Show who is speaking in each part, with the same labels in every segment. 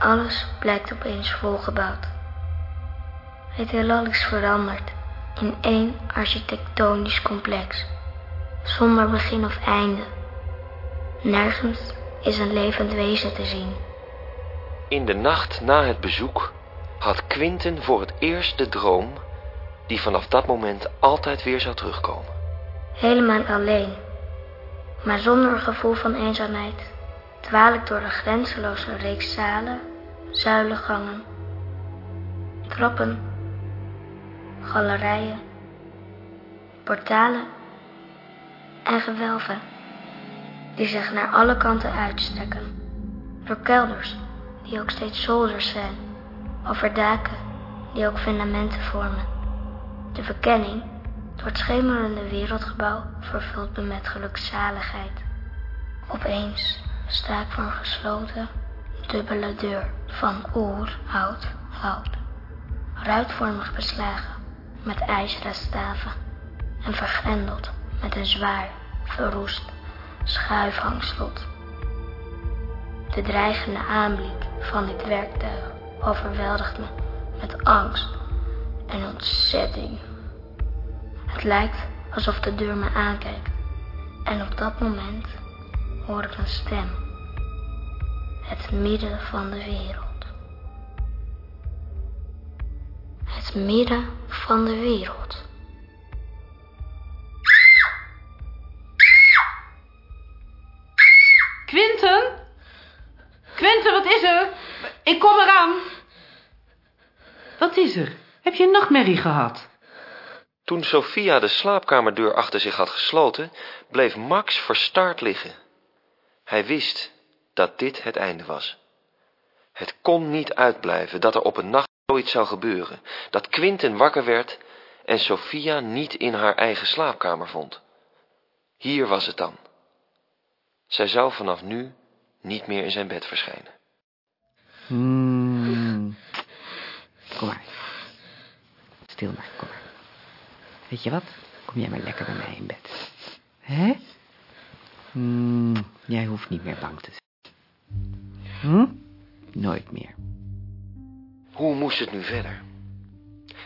Speaker 1: Alles blijkt opeens volgebouwd. Het heelal is veranderd in één architectonisch complex, zonder begin of einde. Nergens is een levend wezen te zien.
Speaker 2: In de nacht na het bezoek had Quinten voor het eerst de droom die vanaf dat moment altijd weer zou terugkomen.
Speaker 1: Helemaal alleen, maar zonder een gevoel van eenzaamheid, dwaal ik door de grenzeloze reeks zalen, zuilengangen, trappen, galerijen, portalen en gewelven die zich naar alle kanten uitstrekken. Door kelders die ook steeds zolders zijn, over daken die ook fundamenten vormen. De verkenning door het schemerende wereldgebouw vervult me met gelukzaligheid. Opeens sta ik voor een gesloten, dubbele deur van oer-oud hout. Ruitvormig beslagen met ijzeren staven en vergrendeld met een zwaar, verroest schuifhangslot. De dreigende aanblik van dit werktuig overweldigt me met angst en ontzetting. Het lijkt alsof de deur me aankijkt en op dat moment hoor ik een stem. Het midden van de wereld. Het midden van de wereld.
Speaker 3: Quinten? Quinten, wat is er? Ik kom eraan. Wat is er? Heb je een nachtmerrie gehad?
Speaker 2: Toen Sophia de slaapkamerdeur achter zich had gesloten, bleef Max verstaard liggen. Hij wist dat dit het einde was. Het kon niet uitblijven dat er op een nacht zoiets zou gebeuren, dat Quinten wakker werd en Sophia niet in haar eigen slaapkamer vond. Hier was het dan. Zij zou vanaf nu niet meer in zijn bed verschijnen.
Speaker 3: Hmm. Kom maar. Stil maar, kom maar. Weet je wat? Kom jij maar lekker bij mij in bed. Hè? Hmm, jij hoeft niet meer bang te zijn. Hm? Nooit meer.
Speaker 2: Hoe moest het nu verder?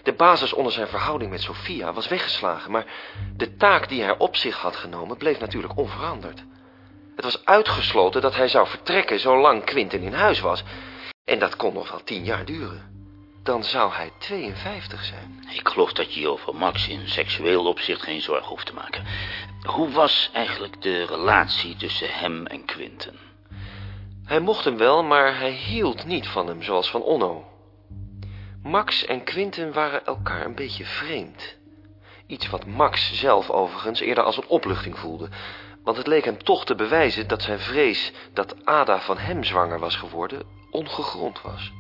Speaker 2: De basis onder zijn verhouding met Sophia was weggeslagen, maar de taak die hij op zich had genomen bleef natuurlijk onveranderd. Het was uitgesloten dat hij zou vertrekken zolang Quinten in huis was. En dat kon nog wel tien jaar duren. Dan zou hij 52 zijn.
Speaker 4: Ik geloof dat je je over Max in seksueel opzicht geen zorgen hoeft te maken. Hoe was eigenlijk de relatie tussen hem en Quinten?
Speaker 2: Hij mocht hem wel, maar hij hield niet van hem zoals van Onno. Max en Quinten waren elkaar een beetje vreemd. Iets wat Max zelf overigens eerder als een opluchting voelde. Want het leek hem toch te bewijzen dat zijn vrees dat Ada van hem zwanger was geworden ongegrond was.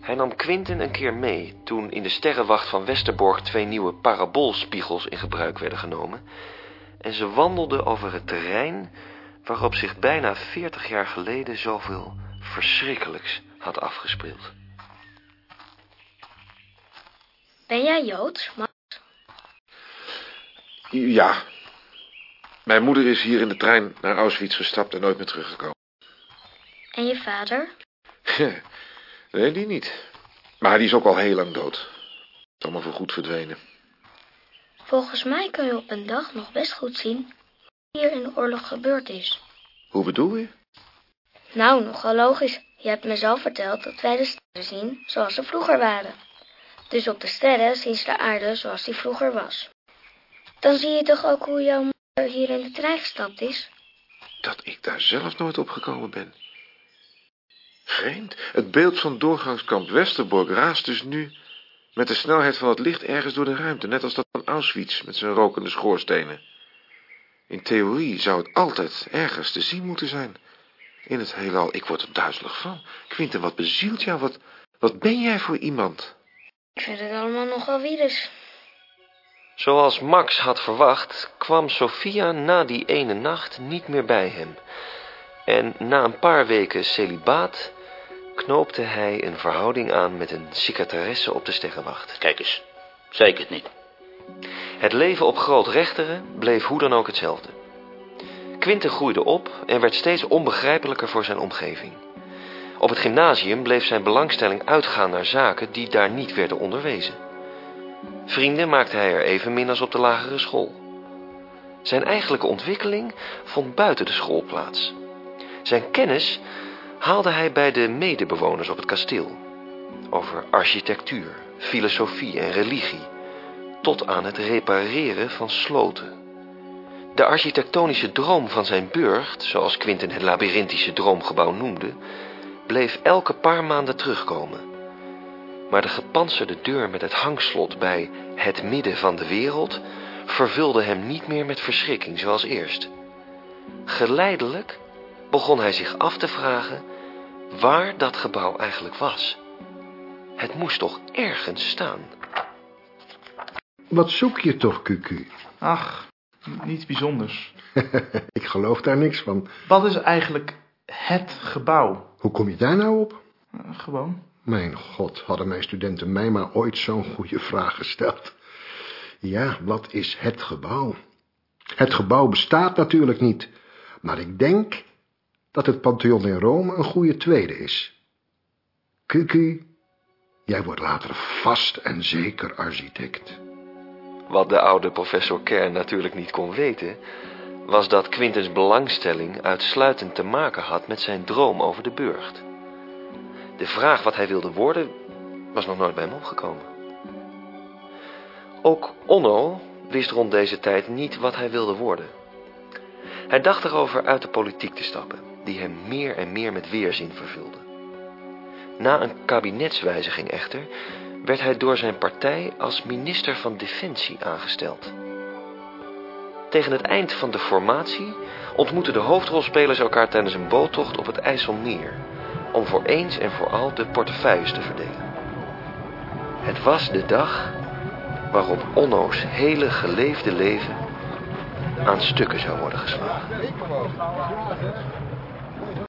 Speaker 2: Hij nam Quinten een keer mee toen in de sterrenwacht van Westerbork twee nieuwe paraboolspiegels in gebruik werden genomen. En ze wandelden over het terrein waarop zich bijna veertig jaar geleden zoveel verschrikkelijks had afgespeeld.
Speaker 1: Ben jij Joods, Max?
Speaker 5: Ja. Mijn moeder is hier in de trein naar Auschwitz gestapt en nooit meer teruggekomen.
Speaker 1: En je vader?
Speaker 5: nee, die niet. Maar die is ook al heel lang dood. Allemaal voor goed verdwenen.
Speaker 1: Volgens mij kun je op een dag nog best goed zien hier in de oorlog gebeurd is.
Speaker 5: Hoe bedoel je?
Speaker 1: Nou, nogal logisch. Je hebt me zelf verteld dat wij de sterren zien zoals ze vroeger waren. Dus op de sterren zien ze de aarde zoals die vroeger was. Dan zie je toch ook hoe jouw moeder hier in de trein gestapt is?
Speaker 5: Dat ik daar zelf nooit op gekomen ben. Vreemd. Het beeld van doorgangskamp Westerbork raast dus nu met de snelheid van het licht ergens door de ruimte, net als dat van Auschwitz met zijn rokende schoorstenen. In theorie zou het altijd ergens te zien moeten zijn. In het heelal, ik word er duizelig van. Quinten, wat bezielt jou? Wat, wat ben jij voor iemand?
Speaker 1: Ik vind het allemaal nogal virus.
Speaker 2: Zoals Max had verwacht, kwam Sophia na die ene nacht niet meer bij hem. En na een paar weken celibaat knoopte hij een verhouding aan met een secretaresse op de sterrenwacht.
Speaker 4: Kijk eens, zei ik het niet.
Speaker 2: Het leven op Groot Rechteren bleef hoe dan ook hetzelfde. Quinten groeide op en werd steeds onbegrijpelijker voor zijn omgeving. Op het gymnasium bleef zijn belangstelling uitgaan naar zaken die daar niet werden onderwezen. Vrienden maakte hij er evenmin als op de lagere school. Zijn eigenlijke ontwikkeling vond buiten de school plaats. Zijn kennis haalde hij bij de medebewoners op het kasteel. Over architectuur, filosofie en religie, tot aan het repareren van sloten. De architectonische droom van zijn burcht, zoals Quinten het labyrinthische droomgebouw noemde, bleef elke paar maanden terugkomen. Maar de gepantserde deur met het hangslot bij het midden van de wereld vervulde hem niet meer met verschrikking zoals eerst. Geleidelijk begon hij zich af te vragen waar dat gebouw eigenlijk was. Het moest toch ergens staan.
Speaker 6: Wat zoek je toch, Cucu?
Speaker 7: Ach, niets bijzonders.
Speaker 6: Ik geloof daar niks van.
Speaker 7: Wat is eigenlijk het gebouw?
Speaker 6: Hoe kom je daar nou op?
Speaker 7: Eh, gewoon.
Speaker 6: Mijn god, hadden mijn studenten mij maar ooit zo'n goede vraag gesteld. Ja, wat is het gebouw? Het gebouw bestaat natuurlijk niet, maar ik denk dat het Pantheon in Rome een goede tweede is. Cucu, jij wordt later vast en zeker architect.
Speaker 2: Wat de oude professor Kern natuurlijk niet kon weten, was dat Quintens belangstelling uitsluitend te maken had met zijn droom over de burcht. De vraag wat hij wilde worden, was nog nooit bij hem opgekomen. Ook Onno wist rond deze tijd niet wat hij wilde worden. Hij dacht erover uit de politiek te stappen, die hem meer en meer met weerzin vervulde. Na een kabinetswijziging echter werd hij door zijn partij als minister van Defensie aangesteld. Tegen het eind van de formatie ontmoetten de hoofdrolspelers elkaar tijdens een boottocht op het IJsselmeer, om voor eens en voor al de portefeuilles te verdelen. Het was de dag waarop Onno's hele geleefde leven aan stukken zou worden geslagen.